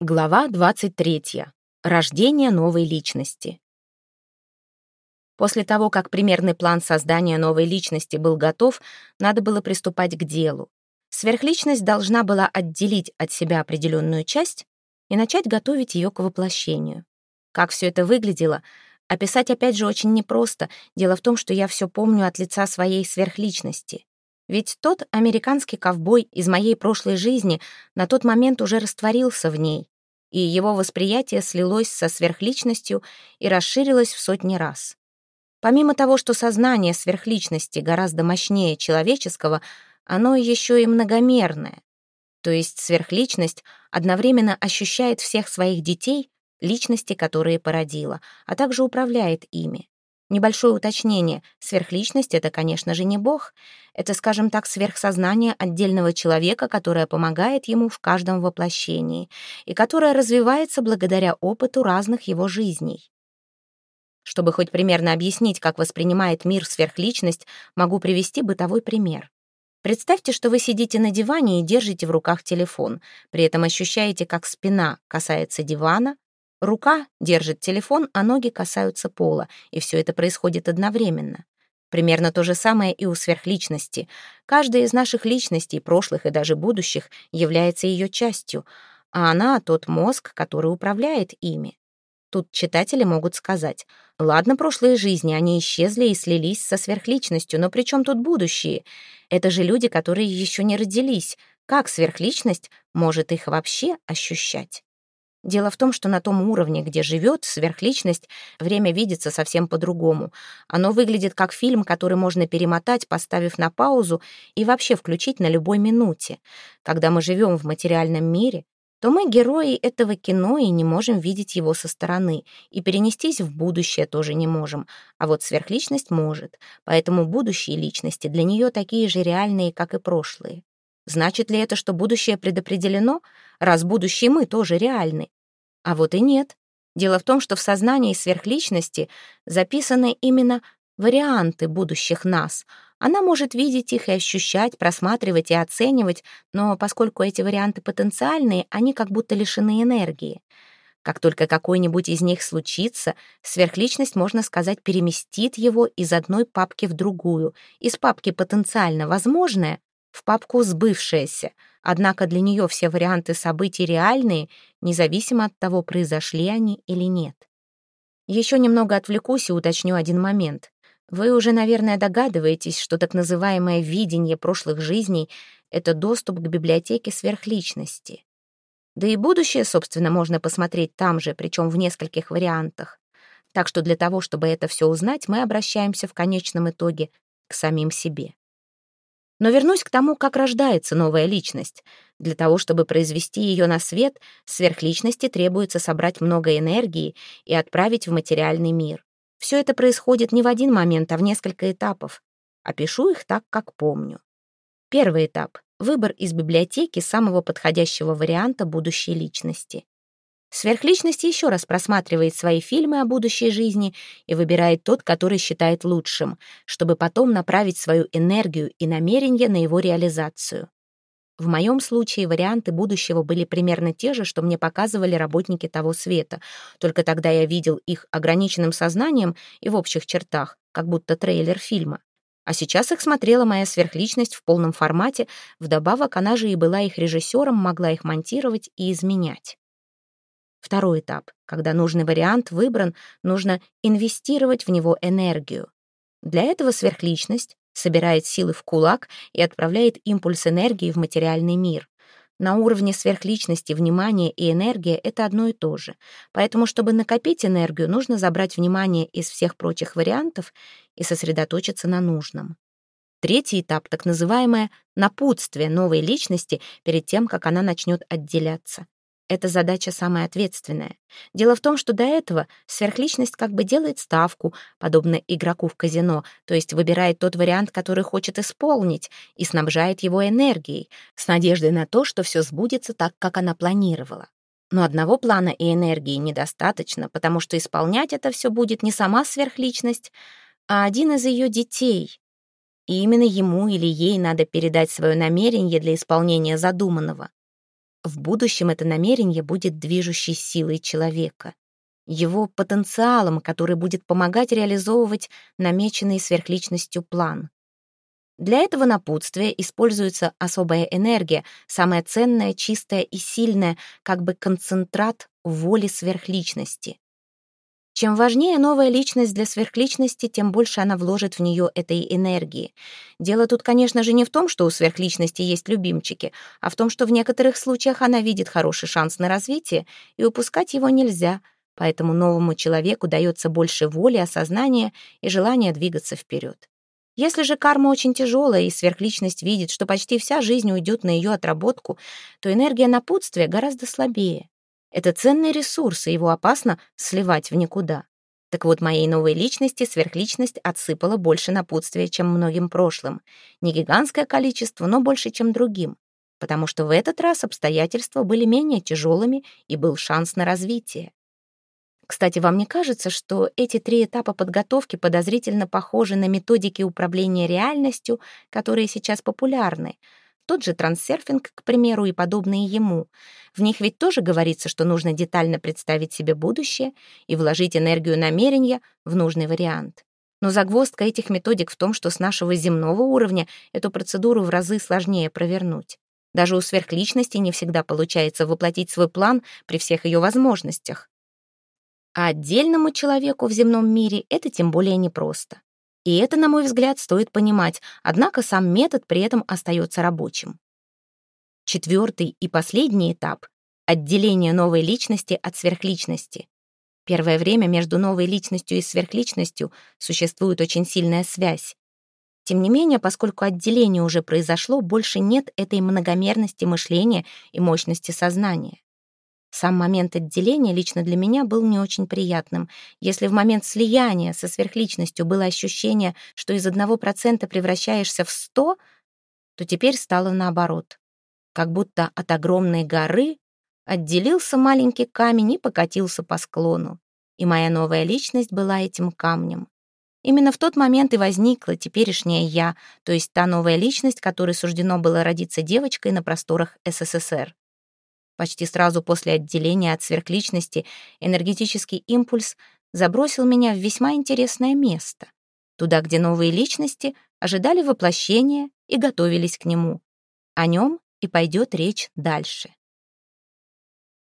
Глава 23. Рождение новой личности. После того, как примерный план создания новой личности был готов, надо было приступать к делу. Сверхличность должна была отделить от себя определенную часть и начать готовить ее к воплощению. Как все это выглядело, описать опять же очень непросто. Дело в том, что я все помню от лица своей сверхличности. Ведь тот американский ковбой из моей прошлой жизни на тот момент уже растворился в ней, и его восприятие слилось со сверхличностью и расширилось в сотни раз. Помимо того, что сознание сверхличности гораздо мощнее человеческого, оно еще и многомерное. То есть сверхличность одновременно ощущает всех своих детей, личности, которые породила, а также управляет ими. Небольшое уточнение. Сверхличность — это, конечно же, не Бог. Это, скажем так, сверхсознание отдельного человека, которое помогает ему в каждом воплощении и которое развивается благодаря опыту разных его жизней. Чтобы хоть примерно объяснить, как воспринимает мир сверхличность, могу привести бытовой пример. Представьте, что вы сидите на диване и держите в руках телефон, при этом ощущаете, как спина касается дивана, Рука держит телефон, а ноги касаются пола, и все это происходит одновременно. Примерно то же самое и у сверхличности. Каждая из наших личностей, прошлых и даже будущих, является ее частью, а она — тот мозг, который управляет ими. Тут читатели могут сказать, ладно, прошлые жизни, они исчезли и слились со сверхличностью, но при чем тут будущие? Это же люди, которые еще не родились. Как сверхличность может их вообще ощущать? Дело в том, что на том уровне, где живет сверхличность, время видится совсем по-другому. Оно выглядит как фильм, который можно перемотать, поставив на паузу и вообще включить на любой минуте. Когда мы живем в материальном мире, то мы герои этого кино и не можем видеть его со стороны, и перенестись в будущее тоже не можем, а вот сверхличность может, поэтому будущие личности для нее такие же реальные, как и прошлые. Значит ли это, что будущее предопределено, раз будущие мы тоже реальны? А вот и нет. Дело в том, что в сознании сверхличности записаны именно варианты будущих нас. Она может видеть их и ощущать, просматривать и оценивать, но поскольку эти варианты потенциальные, они как будто лишены энергии. Как только какой-нибудь из них случится, сверхличность, можно сказать, переместит его из одной папки в другую, из папки «потенциально возможное» в папку «Сбывшееся», однако для нее все варианты событий реальные, независимо от того, произошли они или нет. Еще немного отвлекусь и уточню один момент. Вы уже, наверное, догадываетесь, что так называемое видение прошлых жизней — это доступ к библиотеке сверхличности. Да и будущее, собственно, можно посмотреть там же, причем в нескольких вариантах. Так что для того, чтобы это все узнать, мы обращаемся в конечном итоге к самим себе. Но вернусь к тому, как рождается новая личность. Для того, чтобы произвести ее на свет, сверхличности требуется собрать много энергии и отправить в материальный мир. Все это происходит не в один момент, а в несколько этапов. Опишу их так, как помню. Первый этап — выбор из библиотеки самого подходящего варианта будущей личности. Сверхличность еще раз просматривает свои фильмы о будущей жизни и выбирает тот, который считает лучшим, чтобы потом направить свою энергию и намерение на его реализацию. В моем случае варианты будущего были примерно те же, что мне показывали работники того света, только тогда я видел их ограниченным сознанием и в общих чертах, как будто трейлер фильма. А сейчас их смотрела моя сверхличность в полном формате, вдобавок она же и была их режиссером, могла их монтировать и изменять. Второй этап. Когда нужный вариант выбран, нужно инвестировать в него энергию. Для этого сверхличность собирает силы в кулак и отправляет импульс энергии в материальный мир. На уровне сверхличности внимание и энергия — это одно и то же. Поэтому, чтобы накопить энергию, нужно забрать внимание из всех прочих вариантов и сосредоточиться на нужном. Третий этап — так называемое напутствие новой личности перед тем, как она начнет отделяться. Эта задача самая ответственная. Дело в том, что до этого сверхличность как бы делает ставку, подобно игроку в казино, то есть выбирает тот вариант, который хочет исполнить, и снабжает его энергией, с надеждой на то, что все сбудется так, как она планировала. Но одного плана и энергии недостаточно, потому что исполнять это все будет не сама сверхличность, а один из ее детей. И именно ему или ей надо передать свое намерение для исполнения задуманного. В будущем это намерение будет движущей силой человека, его потенциалом, который будет помогать реализовывать намеченный сверхличностью план. Для этого напутствия используется особая энергия, самая ценная, чистая и сильная, как бы концентрат воли сверхличности. Чем важнее новая личность для сверхличности, тем больше она вложит в нее этой энергии. Дело тут, конечно же, не в том, что у сверхличности есть любимчики, а в том, что в некоторых случаях она видит хороший шанс на развитие, и упускать его нельзя, поэтому новому человеку дается больше воли, осознания и желания двигаться вперед. Если же карма очень тяжелая, и сверхличность видит, что почти вся жизнь уйдет на ее отработку, то энергия напутствия гораздо слабее. Это ценный ресурс, и его опасно сливать в никуда. Так вот, моей новой личности сверхличность отсыпала больше напутствия, чем многим прошлым. Не гигантское количество, но больше, чем другим. Потому что в этот раз обстоятельства были менее тяжелыми, и был шанс на развитие. Кстати, вам не кажется, что эти три этапа подготовки подозрительно похожи на методики управления реальностью, которые сейчас популярны? Тот же трансерфинг, к примеру, и подобные ему. В них ведь тоже говорится, что нужно детально представить себе будущее и вложить энергию намерения в нужный вариант. Но загвоздка этих методик в том, что с нашего земного уровня эту процедуру в разы сложнее провернуть. Даже у сверхличности не всегда получается воплотить свой план при всех ее возможностях. А отдельному человеку в земном мире это тем более непросто. И это, на мой взгляд, стоит понимать, однако сам метод при этом остается рабочим. Четвертый и последний этап — отделение новой личности от сверхличности. Первое время между новой личностью и сверхличностью существует очень сильная связь. Тем не менее, поскольку отделение уже произошло, больше нет этой многомерности мышления и мощности сознания. Сам момент отделения лично для меня был не очень приятным. Если в момент слияния со сверхличностью было ощущение, что из одного процента превращаешься в сто, то теперь стало наоборот. Как будто от огромной горы отделился маленький камень и покатился по склону. И моя новая личность была этим камнем. Именно в тот момент и возникла теперешняя я, то есть та новая личность, которой суждено было родиться девочкой на просторах СССР. Почти сразу после отделения от сверхличности энергетический импульс забросил меня в весьма интересное место, туда, где новые личности ожидали воплощения и готовились к нему. О нем и пойдет речь дальше.